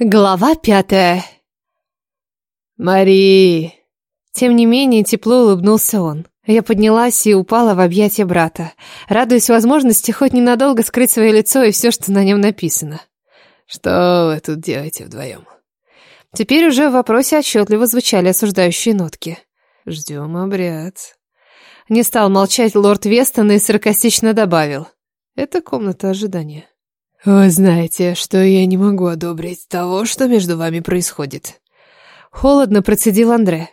Глава пятая. «Мари!» Тем не менее, тепло улыбнулся он. Я поднялась и упала в объятия брата, радуясь возможности хоть ненадолго скрыть свое лицо и все, что на нем написано. «Что вы тут делаете вдвоем?» Теперь уже в вопросе отчетливо звучали осуждающие нотки. «Ждем обряд». Не стал молчать лорд Вестон и саркастично добавил. «Это комната ожидания». «Вы знаете, что я не могу одобрить того, что между вами происходит». Холодно процедил Андре.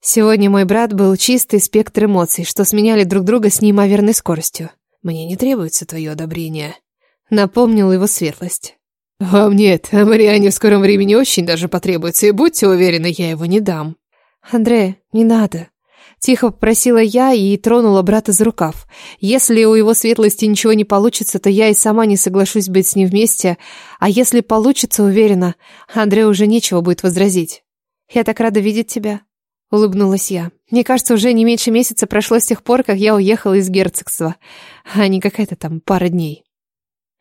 Сегодня мой брат был чистый спектр эмоций, что сменяли друг друга с неимоверной скоростью. «Мне не требуется твое одобрение», — напомнил его светлость. «Вам нет, а Мариане в скором времени очень даже потребуется, и будьте уверены, я его не дам». «Андре, не надо», Тихо попросила я и тронула брата за рукав. Если у его светлости ничего не получится, то я и сама не соглашусь быть с ним вместе. А если получится, уверена, Андре уже нечего будет возразить. «Я так рада видеть тебя», — улыбнулась я. «Мне кажется, уже не меньше месяца прошло с тех пор, как я уехала из герцогства, а не какая-то там пара дней».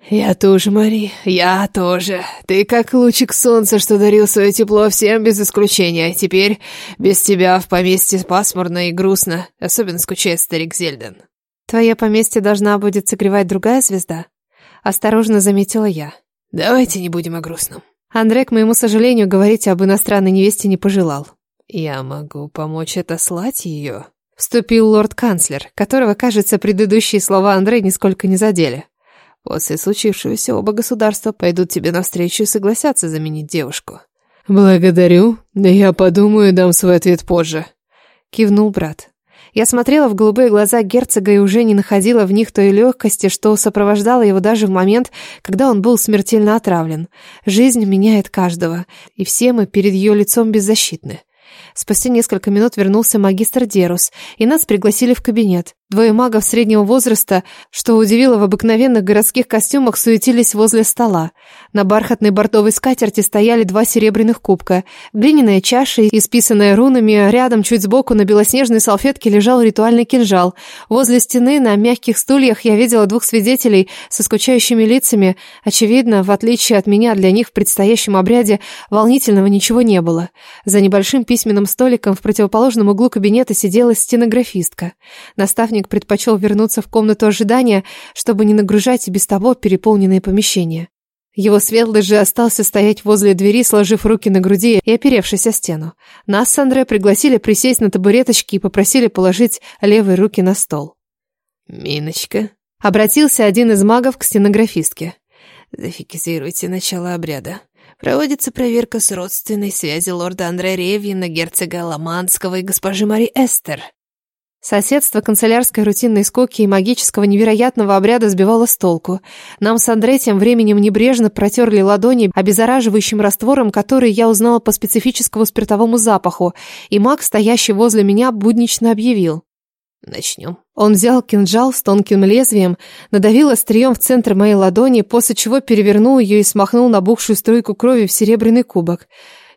«Я тоже, Мари, я тоже. Ты как лучик солнца, что дарил свое тепло всем без исключения. Теперь без тебя в поместье пасмурно и грустно. Особенно скучает старик Зельден». «Твое поместье должна будет согревать другая звезда?» Осторожно заметила я. «Давайте не будем о грустном». Андрей, к моему сожалению, говорить об иностранной невесте не пожелал. «Я могу помочь отослать ее?» Вступил лорд-канцлер, которого, кажется, предыдущие слова Андрея нисколько не задели. После случившегося оба государства пойдут тебе навстречу и согласятся заменить девушку. Благодарю, да я подумаю и дам свой ответ позже. Кивнул брат. Я смотрела в голубые глаза герцога и уже не находила в них той легкости, что сопровождало его даже в момент, когда он был смертельно отравлен. Жизнь меняет каждого, и все мы перед ее лицом беззащитны. Спустя несколько минут вернулся магистр Дерус, и нас пригласили в кабинет. Двое магов среднего возраста, что удивило в обыкновенных городских костюмах, суетились возле стола. На бархатной бордовой скатерти стояли два серебряных кубка, глиняная чаша, исписанная рунами, рядом чуть сбоку на белоснежной салфетке лежал ритуальный кинжал. Возле стены на мягких стульях я видела двух свидетелей со скучающими лицами. Очевидно, в отличие от меня, для них в предстоящем обряде волнительного ничего не было. За небольшим письменным столиком в противоположном углу кабинета сидела стенографистка. Наставник Наставник предпочел вернуться в комнату ожидания, чтобы не нагружать и без того переполненные помещения. Его светлый же остался стоять возле двери, сложив руки на груди и оперевшись о стену. Нас с Андре пригласили присесть на табуреточки и попросили положить левые руки на стол. «Миночка», — обратился один из магов к стенографистке. «Зафиксируйте начало обряда. Проводится проверка с родственной связи лорда Андрея Ревьена, герцога Ломанского и госпожи Мари Эстер». Соседство канцелярской рутинной скуки и магического невероятного обряда сбивало с толку. Нам с Андре тем временем небрежно протерли ладони обеззараживающим раствором, который я узнала по специфическому спиртовому запаху, и маг, стоящий возле меня, буднично объявил. «Начнем». Он взял кинжал с тонким лезвием, надавил острием в центр моей ладони, после чего перевернул ее и смахнул набухшую струйку крови в серебряный кубок.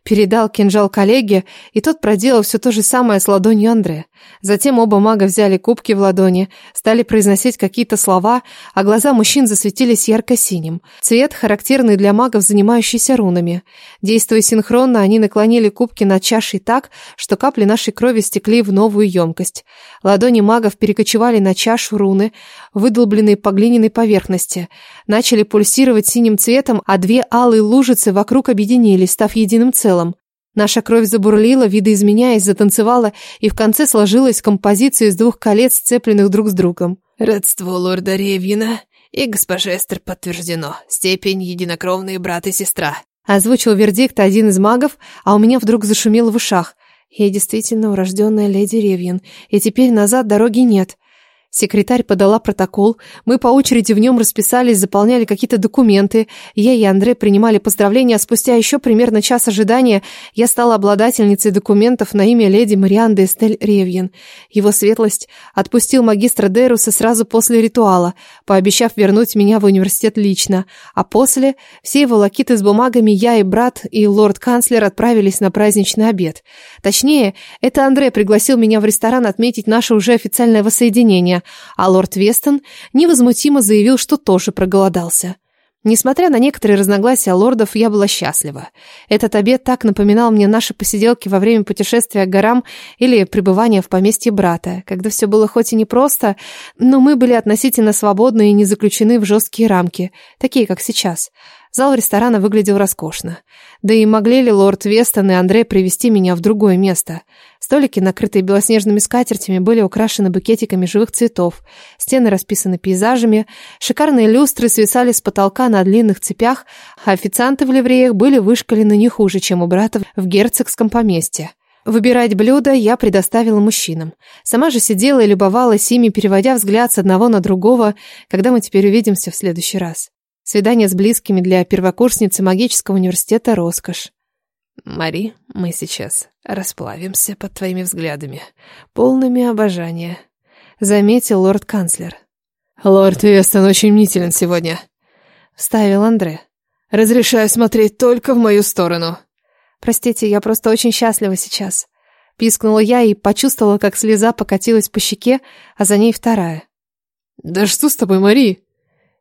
Передал кинжал коллеге, и тот проделал все то же самое с ладонью Андре. Затем оба мага взяли кубки в ладони, стали произносить какие-то слова, а глаза мужчин засветились ярко-синим. Цвет, характерный для магов, занимающихся рунами. Действуя синхронно, они наклонили кубки над чашей так, что капли нашей крови стекли в новую емкость. Ладони магов перекочевали на чашу руны, выдолбленные по глиняной поверхности. Начали пульсировать синим цветом, а две алые лужицы вокруг объединились, став единым целым. Наша кровь забурлила, видоизменяясь, затанцевала и в конце сложилась композиция из двух колец, сцепленных друг с другом. «Родство лорда Ревьена и госпожа Эстер подтверждено. Степень единокровные брат и сестра». Озвучил вердикт один из магов, а у меня вдруг зашумело в ушах. Я действительно урожденная леди Ревьен, и теперь назад дороги нет. Секретарь подала протокол, мы по очереди в нем расписались, заполняли какие-то документы. Я и Андре принимали поздравления, а спустя еще примерно час ожидания я стала обладательницей документов на имя леди Марианды Эстель Ревьен. Его светлость отпустил магистра Деруса сразу после ритуала, пообещав вернуть меня в университет лично. А после все его лакиты с бумагами я и брат и лорд-канцлер отправились на праздничный обед. Точнее, это Андре пригласил меня в ресторан отметить наше уже официальное воссоединение а лорд Вестон невозмутимо заявил, что тоже проголодался. Несмотря на некоторые разногласия лордов, я была счастлива. Этот обед так напоминал мне наши посиделки во время путешествия к горам или пребывания в поместье брата, когда все было хоть и непросто, но мы были относительно свободны и не заключены в жесткие рамки, такие, как сейчас. Зал ресторана выглядел роскошно. Да и могли ли лорд Вестон и Андрей привести меня в другое место? Столики, накрытые белоснежными скатертями, были украшены букетиками живых цветов. Стены расписаны пейзажами. Шикарные люстры свисали с потолка на длинных цепях, а официанты в ливреях были вышкалены не хуже, чем у брата в герцогском поместье. Выбирать блюда я предоставила мужчинам. Сама же сидела и любовалась ими, переводя взгляд с одного на другого, когда мы теперь увидимся в следующий раз. Свидание с близкими для первокурсницы магического университета – роскошь. Мари, мы сейчас расплавимся под твоими взглядами, полными обожания, заметил лорд-канцлер. Лорд Вестон очень мнителен сегодня, вставил Андре. Разрешаю смотреть только в мою сторону. Простите, я просто очень счастлива сейчас. Пискнула я и почувствовала, как слеза покатилась по щеке, а за ней вторая. Да что с тобой, Мари?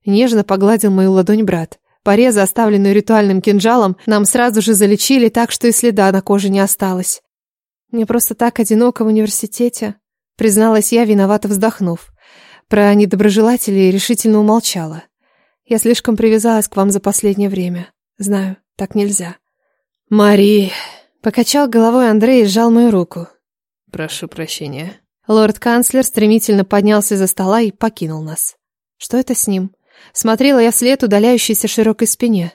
Нежно погладил мою ладонь брат. Порезы, оставленные ритуальным кинжалом, нам сразу же залечили так, что и следа на коже не осталось. Мне просто так одиноко в университете, призналась я, виновато вздохнув. Про недоброжелателей решительно умолчала. Я слишком привязалась к вам за последнее время. Знаю, так нельзя. Мари, покачал головой Андрей и сжал мою руку. Прошу прощения. Лорд-канцлер стремительно поднялся из-за стола и покинул нас. Что это с ним? Смотрела я вслед удаляющейся широкой спине.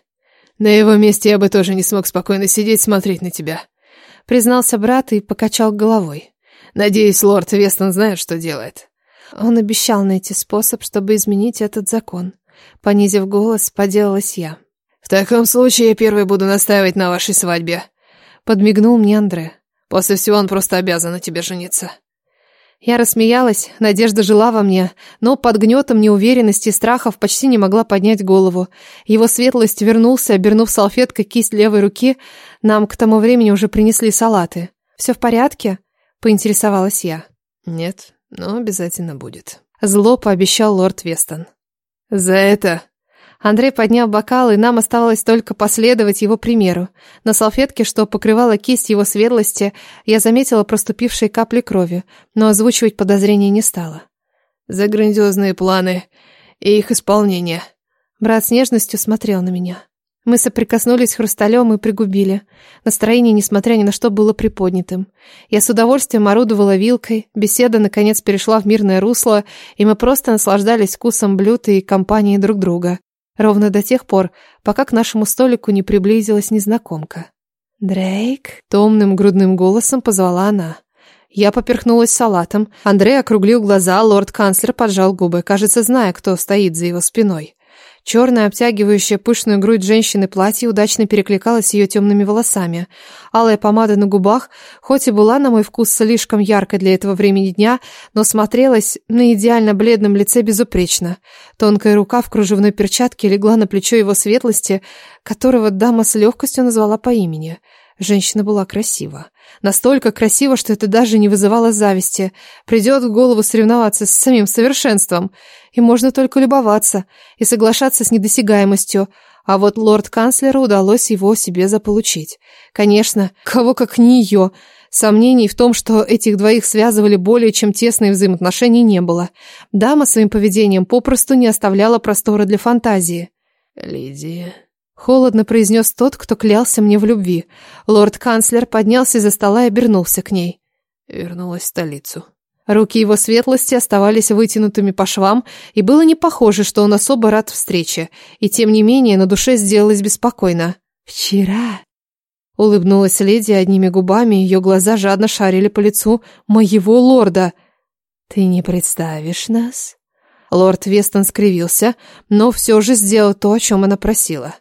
На его месте я бы тоже не смог спокойно сидеть смотреть на тебя. Признался брат и покачал головой. Надеюсь, лорд Вестон знает, что делает. Он обещал найти способ, чтобы изменить этот закон. Понизив голос, поделалась я. В таком случае я первый буду настаивать на вашей свадьбе. Подмигнул мне Андре. После всего он просто обязан на тебе жениться. Я рассмеялась, надежда жила во мне, но под гнетом неуверенности и страхов почти не могла поднять голову. Его светлость вернулся, обернув салфеткой кисть левой руки. Нам к тому времени уже принесли салаты. «Все в порядке?» — поинтересовалась я. «Нет, но обязательно будет», — зло пообещал лорд Вестон. «За это Андрей поднял бокал, и нам оставалось только последовать его примеру. На салфетке, что покрывала кисть его светлости, я заметила проступившие капли крови, но озвучивать подозрения не стала. «За грандиозные планы и их исполнение». Брат с нежностью смотрел на меня. Мы соприкоснулись хрусталем и пригубили. Настроение, несмотря ни на что, было приподнятым. Я с удовольствием орудовала вилкой, беседа, наконец, перешла в мирное русло, и мы просто наслаждались вкусом блюд и компанией друг друга. Ровно до тех пор, пока к нашему столику не приблизилась незнакомка. «Дрейк?» — томным грудным голосом позвала она. Я поперхнулась салатом. Андрей округлил глаза, лорд-канцлер поджал губы, кажется, зная, кто стоит за его спиной. Черное, обтягивающее пышную грудь женщины платье удачно перекликалось с ее темными волосами. Алая помада на губах, хоть и была, на мой вкус, слишком яркой для этого времени дня, но смотрелась на идеально бледном лице безупречно. Тонкая рука в кружевной перчатке легла на плечо его светлости, которого дама с легкостью назвала по имени. Женщина была красива. Настолько красиво, что это даже не вызывало зависти. Придет в голову соревноваться с самим совершенством. И можно только любоваться и соглашаться с недосягаемостью. А вот лорд-канцлеру удалось его себе заполучить. Конечно, кого как не ее. Сомнений в том, что этих двоих связывали более чем тесные взаимоотношения, не было. Дама своим поведением попросту не оставляла простора для фантазии. «Лидия...» Холодно произнес тот, кто клялся мне в любви. Лорд-канцлер поднялся из-за стола и обернулся к ней. Вернулась в столицу. Руки его светлости оставались вытянутыми по швам, и было не похоже, что он особо рад встрече, и тем не менее на душе сделалось беспокойно. «Вчера...» Улыбнулась леди одними губами, ее глаза жадно шарили по лицу моего лорда. «Ты не представишь нас?» Лорд Вестон скривился, но все же сделал то, о чем она просила.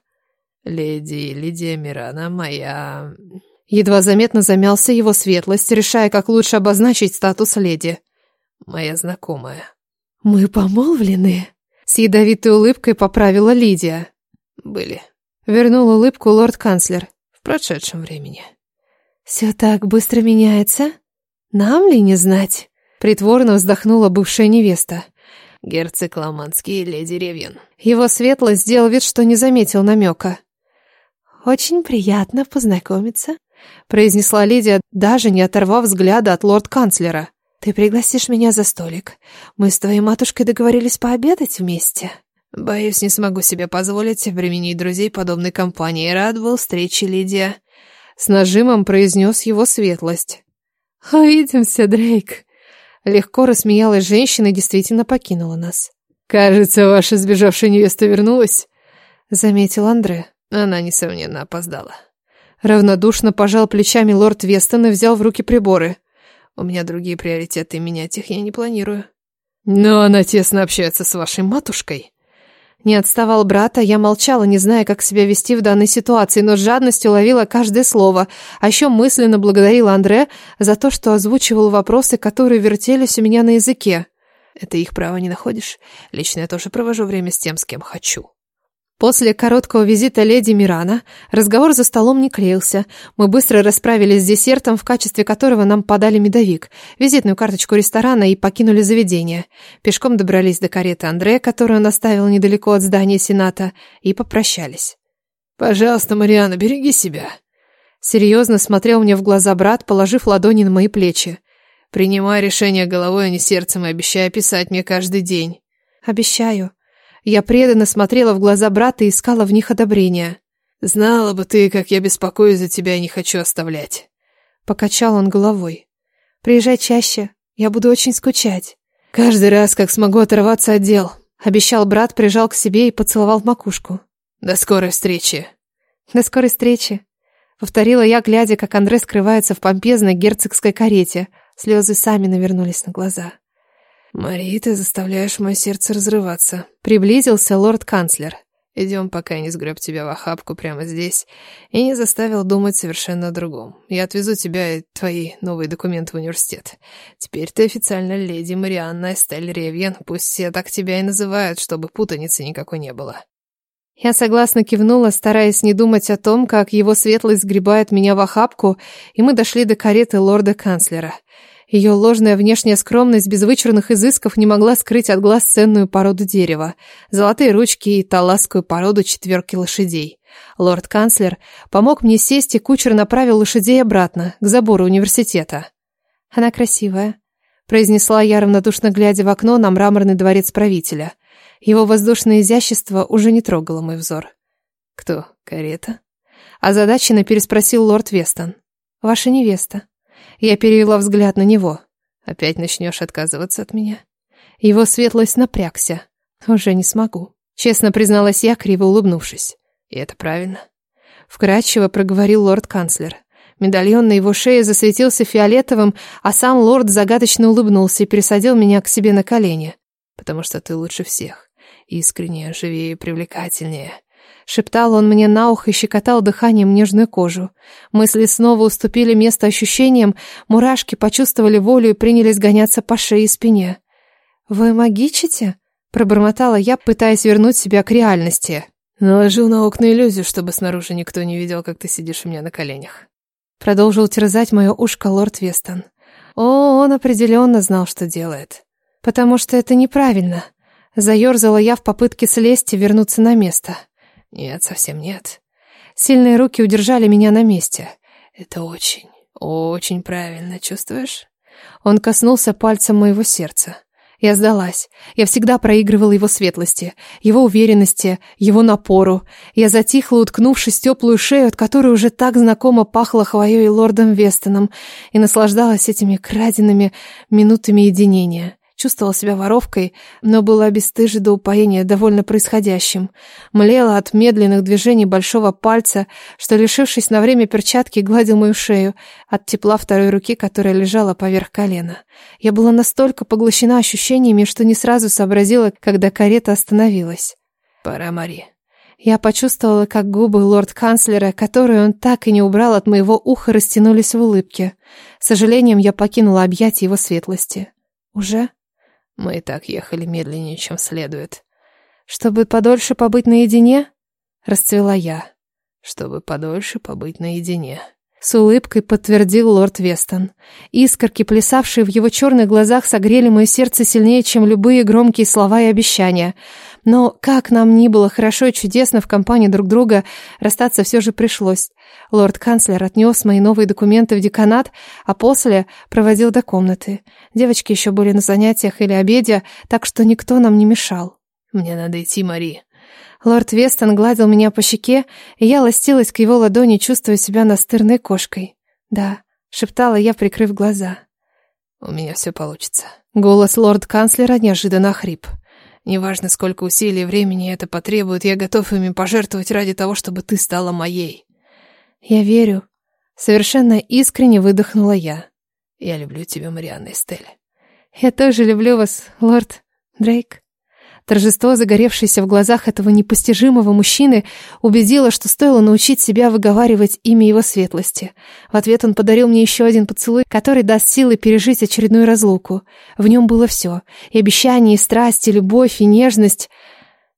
«Леди Лидия Мирана, моя...» Едва заметно замялся его светлость, решая, как лучше обозначить статус леди. «Моя знакомая». «Мы помолвлены?» С ядовитой улыбкой поправила Лидия. «Были». Вернул улыбку лорд-канцлер. «В прошедшем времени». «Все так быстро меняется? Нам ли не знать?» Притворно вздохнула бывшая невеста. герцог Ломанский и леди Ревьен». Его светлость сделал вид, что не заметил намека. «Очень приятно познакомиться», — произнесла Лидия, даже не оторвав взгляда от лорд-канцлера. «Ты пригласишь меня за столик. Мы с твоей матушкой договорились пообедать вместе». «Боюсь, не смогу себе позволить обременить друзей подобной компании. Рад был встрече, Лидия». С нажимом произнес его светлость. «Увидимся, Дрейк». Легко рассмеялась женщина и действительно покинула нас. «Кажется, ваша сбежавшая невеста вернулась», — заметил Андре. Она, несомненно, опоздала. Равнодушно пожал плечами лорд Вестон и взял в руки приборы. «У меня другие приоритеты, менять их я не планирую». «Но она тесно общается с вашей матушкой», не отставал брат, а я молчала, не зная, как себя вести в данной ситуации, но с жадностью ловила каждое слово. А еще мысленно благодарила Андре за то, что озвучивал вопросы, которые вертелись у меня на языке. «Это их право не находишь? Лично я тоже провожу время с тем, с кем хочу». После короткого визита леди Мирана разговор за столом не клеился. Мы быстро расправились с десертом, в качестве которого нам подали медовик, визитную карточку ресторана и покинули заведение. Пешком добрались до кареты Андрея, которую он оставил недалеко от здания Сената, и попрощались. «Пожалуйста, Мариана, береги себя», Серьезно смотрел мне в глаза брат, положив ладони на мои плечи. «Принимай решение головой, а не сердцем, и обещай писать мне каждый день». «Обещаю», я преданно смотрела в глаза брата и искала в них одобрения. «Знала бы ты, как я беспокоюсь за тебя и не хочу оставлять». Покачал он головой. «Приезжай чаще, я буду очень скучать». «Каждый раз, как смогу оторваться от дел», — обещал брат, прижал к себе и поцеловал в макушку. «До скорой встречи». «До скорой встречи», — повторила я, глядя, как Андре скрывается в помпезной герцогской карете. Слезы сами навернулись на глаза. «Мари, ты заставляешь мое сердце разрываться», — приблизился лорд-канцлер. «Идем, пока я не сгреб тебя в охапку прямо здесь и не заставил думать совершенно о другом. Я отвезу тебя и твои новые документы в университет. Теперь ты официально леди Марианна Эстель Ревьен, пусть все так тебя и называют, чтобы путаницы никакой не было». Я согласно кивнула, стараясь не думать о том, как его светлость сгребает меня в охапку, и мы дошли до кареты лорда-канцлера. Ее ложная внешняя скромность без вычурных изысков не могла скрыть от глаз ценную породу дерева, золотые ручки и таласскую породу четверки лошадей. Лорд-канцлер помог мне сесть, и кучер направил лошадей обратно, к забору университета. «Она красивая», — произнесла я, равнодушно глядя в окно на мраморный дворец правителя. Его воздушное изящество уже не трогало мой взор. «Кто? Карета?» Озадаченно переспросил лорд Вестон. «Ваша невеста». Я перевела взгляд на него. Опять начнешь отказываться от меня? Его светлость напрягся. Уже не смогу. Честно призналась я, криво улыбнувшись. И это правильно. Вкратчиво проговорил лорд-канцлер. Медальон на его шее засветился фиолетовым, а сам лорд загадочно улыбнулся и пересадил меня к себе на колени. «Потому что ты лучше всех. Искренне, живее привлекательнее. Шептал он мне на ухо и щекотал дыханием нежную кожу. Мысли снова уступили место ощущениям, мурашки почувствовали волю и принялись гоняться по шее и спине. «Вы магичите?» — пробормотала я, пытаясь вернуть себя к реальности. «Наложил на окна иллюзию, чтобы снаружи никто не видел, как ты сидишь у меня на коленях». Продолжил терзать мое ушко лорд Вестон. О, он определенно знал, что делает. «Потому что это неправильно». Заерзала я в попытке слезть и вернуться на место. Нет, совсем нет. Сильные руки удержали меня на месте. Это очень, очень правильно, чувствуешь? Он коснулся пальцем моего сердца. Я сдалась. Я всегда проигрывала его светлости, его уверенности, его напору. Я затихла, уткнувшись теплую шею, от которой уже так знакомо пахло хвоей лордом Вестоном, и наслаждалась этими краденными минутами единения. Чувствовала себя воровкой, но была бесстыжа до упоения довольно происходящим. Млела от медленных движений большого пальца, что, лишившись на время перчатки, гладил мою шею, от тепла второй руки, которая лежала поверх колена. Я была настолько поглощена ощущениями, что не сразу сообразила, когда карета остановилась. «Пора, Мари». Я почувствовала, как губы лорд-канцлера, которые он так и не убрал от моего уха, растянулись в улыбке. С сожалением я покинула объятия его светлости. «Уже?» Мы и так ехали медленнее, чем следует. Чтобы подольше побыть наедине? Расцвела я. Чтобы подольше побыть наедине. С улыбкой подтвердил лорд Вестон. Искорки, плясавшие в его черных глазах, согрели мое сердце сильнее, чем любые громкие слова и обещания. Но как нам ни было хорошо и чудесно в компании друг друга, расстаться все же пришлось. Лорд-канцлер отнес мои новые документы в деканат, а после проводил до комнаты. Девочки еще были на занятиях или обеде, так что никто нам не мешал. «Мне надо идти, Мари». Лорд Вестон гладил меня по щеке, и я ластилась к его ладони, чувствуя себя настырной кошкой. «Да», — шептала я, прикрыв глаза. «У меня все получится». Голос лорд-канцлера неожиданно хрип. Неважно, сколько усилий и времени это потребует, я готов ими пожертвовать ради того, чтобы ты стала моей. Я верю. Совершенно искренне выдохнула я. Я люблю тебя, Марианна Эстель. Я тоже люблю вас, лорд Дрейк. Торжество, загоревшееся в глазах этого непостижимого мужчины, убедило, что стоило научить себя выговаривать имя его светлости. В ответ он подарил мне еще один поцелуй, который даст силы пережить очередную разлуку. В нем было все. И обещание, и страсть, и любовь, и нежность.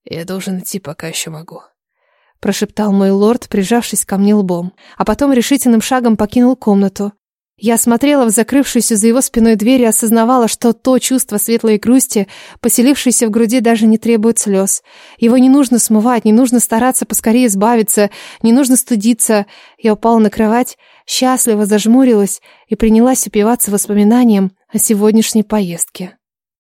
«Я должен идти, пока еще могу», — прошептал мой лорд, прижавшись ко мне лбом. А потом решительным шагом покинул комнату. Я смотрела в закрывшуюся за его спиной дверь и осознавала, что то чувство светлой грусти, поселившееся в груди, даже не требует слез. Его не нужно смывать, не нужно стараться поскорее избавиться, не нужно стыдиться. Я упала на кровать, счастливо зажмурилась и принялась упиваться воспоминанием о сегодняшней поездке.